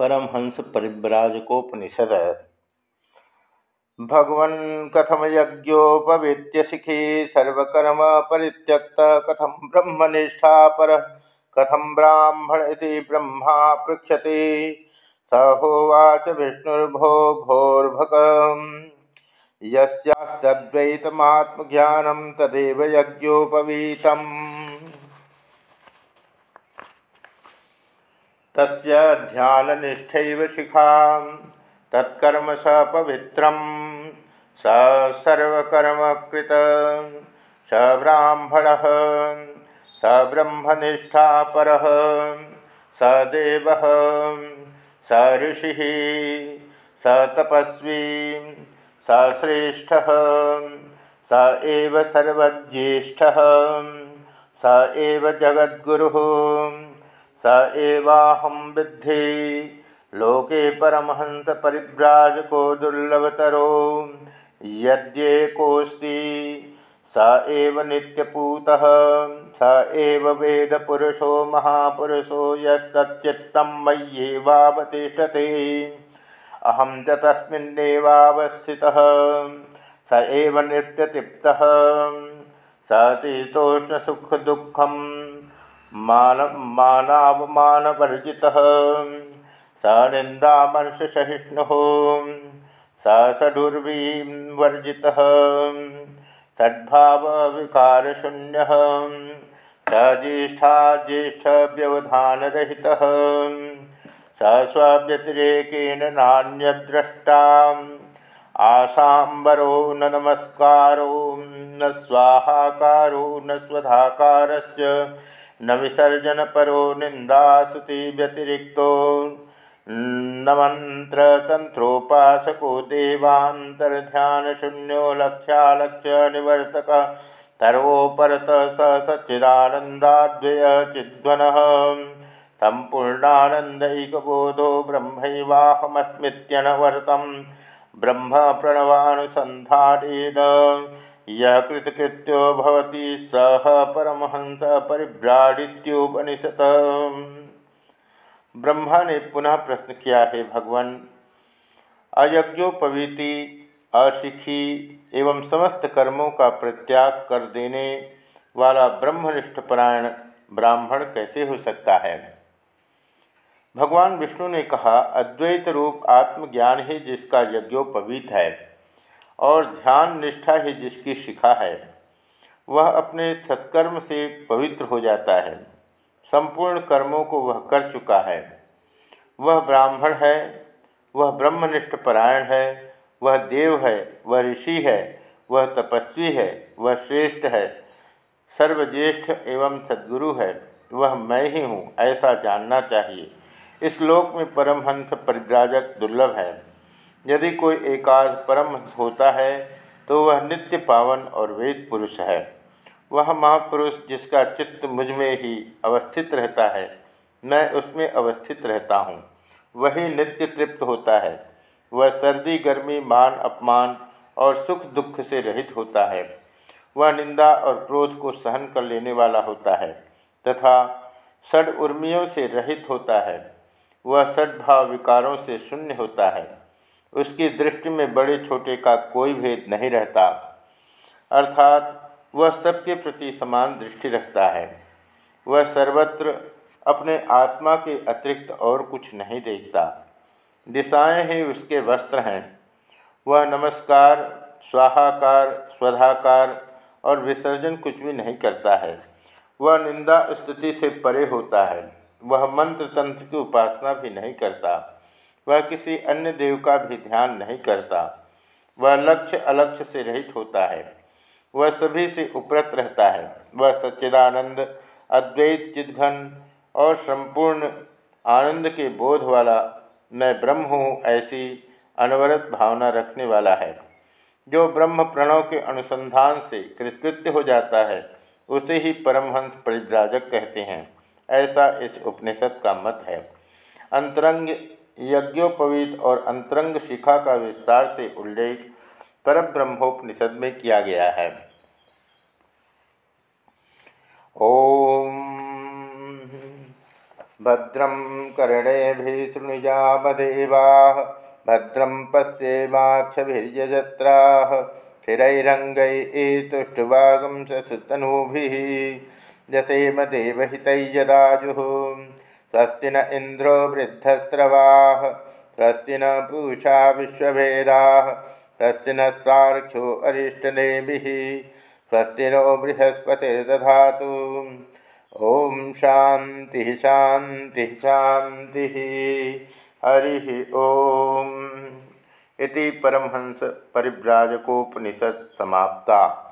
परमहंस परिव्राजकोपनिषद। भगवन् कथम यज्ञोपवीत्य शिखी सर्वकर्म परित्यक्त। कथम ब्रह्मनिष्ठा पर कथम ब्राह्मण ब्रह्मा पृक्षते स होवाच विष्णुर्भो भोर्भक। यस्यास्तद्वैतमात्मज्ञानं तदेव यज्ञोपवीतम्। तस्य ध्याननिष्ठैव शिखा तत्कर्म स पवित्रं स सर्वकर्मकृत। स ब्राह्मणः। स ब्रह्मनिष्ठापरः। स देवः। स ऋषिः। स तपस्वी। स श्रेष्ठः। स एव सर्वज्येष्ठः। स एव जगद्गुरुः। स एवाहम विद्धि। लोके परमहंस परिव्राजको दुर्लभतरो। यद्येकोऽस्ति, स एव नित्यपूतः। स एव वेदपुरुषो, महापुरुषो, यत्सच्चित्तं मय्येवावतिष्ठते। अहं च तस्मिन्नेवावस्थितः। स एव नित्यतिप्तः। स तीतोष्णसुखदुःखं मान मानावमानवर्जितः। स निन्दामर्षसहिष्णुः स षडुर्वीवर्जितः सद्भावविकारशून्यः। स ज्येष्ठा ज्येष्ठव्यवधानरहितः स स्वव्यतिरेकेण नान्यद्रष्टाम्। आशाम्बरो न नमस्कारो, न स्वाहाकारो, न स्वधाकारश्च। न विसर्जन परो निंदास्तुति व्यतिरिक्तो। न मंत्र तंत्रोपासको देवांतर्ध्यान शून्यो लक्ष्यालक्ष्य निवर्तक। सर्वोपरत स सच्चिदानंदाद्वय चिद्वन। संपूर्णानंदैकबोधो ब्रह्मैवाहमस्मित्यनवर्तम ब्रह्म प्रणवानुसंधानेन यह कृतकृत्यो भवति सह परमहंस परिभ्राडित्योपनिषत ब्रह्मा ने पुनः प्रश्न किया, है भगवान अयज्ञोपवीति अशिखी एवं समस्त कर्मों का प्रत्याग कर देने वाला ब्रह्मनिष्ठ परायण ब्राह्मण कैसे हो सकता है? भगवान विष्णु ने कहा, अद्वैत रूप आत्मज्ञान ही जिसका यज्ञोपवीत है। और ध्यान निष्ठा ही जिसकी शिखा है, वह अपने सत्कर्म से पवित्र हो जाता है। संपूर्ण कर्मों को वह कर चुका है। वह ब्राह्मण है, वह ब्रह्मनिष्ठ परायण है, वह देव है, वह ऋषि है, वह तपस्वी है, वह श्रेष्ठ है, सर्वज्येष्ठ एवं सद्गुरु है, वह मैं ही हूँ, ऐसा जानना चाहिए। इस लोक में परमहंस परिव्राजक दुर्लभ है। यदि कोई एकाध परम होता है तो वह नित्य पावन और वेद पुरुष है। वह महापुरुष जिसका चित्त मुझमें ही अवस्थित रहता है, मैं उसमें अवस्थित रहता हूँ। वही नित्य तृप्त होता है। वह सर्दी, गर्मी, मान, अपमान और सुख दुख से रहित होता है। वह निंदा और क्रोध को सहन कर लेने वाला होता है तथा षड उर्मियों से रहित होता है। वह सद्भाव विकारों से शून्य होता है। उसकी दृष्टि में बड़े छोटे का कोई भेद नहीं रहता। अर्थात, वह सबके प्रति समान दृष्टि रखता है। वह सर्वत्र अपने आत्मा के अतिरिक्त और कुछ नहीं देखता। दिशाएँ ही उसके वस्त्र हैं। वह नमस्कार, स्वाहाकार, स्वधाकार और विसर्जन कुछ भी नहीं करता है। वह निंदा स्तुति से परे होता है। वह मंत्र तंत्र की उपासना भी नहीं करता। वह किसी अन्य देव का भी ध्यान नहीं करता। वह लक्ष्य अलक्ष्य से रहित होता है। वह सभी से उपरत रहता है। वह सच्चिदानंद, अद्वैत, चिदघन और संपूर्ण आनंद के बोध वाला, मैं ब्रह्म हूँ ऐसी अनवरत भावना रखने वाला है। जो ब्रह्म प्रणव के अनुसंधान से कृतकृत्य हो जाता है, उसे ही परमहंस परिव्राजक कहते हैं। ऐसा इस उपनिषद का मत है। अंतरंग यज्ञोपवीत और अंतरंग शिखा का विस्तार से उल्लेख पर ब्रह्मोपनिषद में किया गया है। ओम भद्रं कर्णेभिः शृणुयामदेवाः भद्रं पश्येमाक्षभिर्यजत्राः स्थिरैरङ्गैस्तुष्टुवागं सतनूभिः यसेम देवहितैयदाजुः स्वस्ति न इन्द्रो वृद्धस्रवाः स्वस्ति न पूषा विश्वभेदाः स्वस्ति न सार्क्ष्यो अरिष्टनेमिः स्वस्ति नो बृहस्पतिर्दधातु। ॐ शान्तिः शान्तिः शान्तिः। हरि ओम। इति परमहंस परिव्राजकोपनिषद समाप्ता।